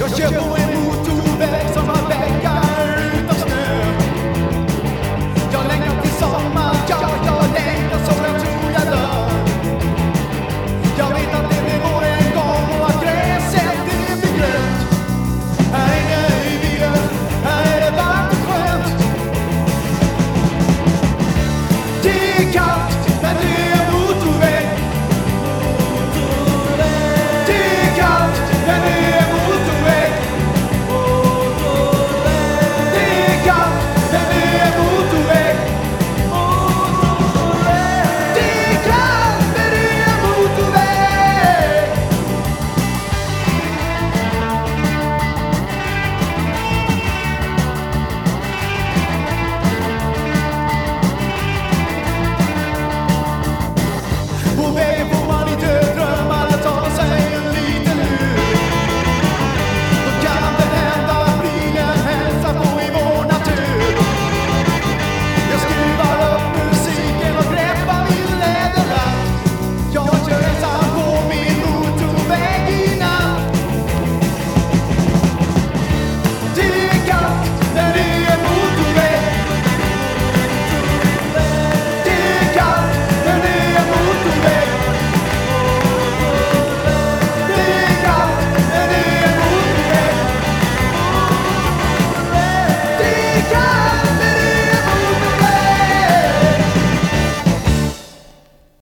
Jag kör på en motorväg som har vägar utan snö. Jag längtar till sommar, ja, jag längtar så jag tror jag dör. Jag vet att det blir vår en gång och att gräset det blir grönt. Här inne i byn, här är det varmt och skönt. Det kan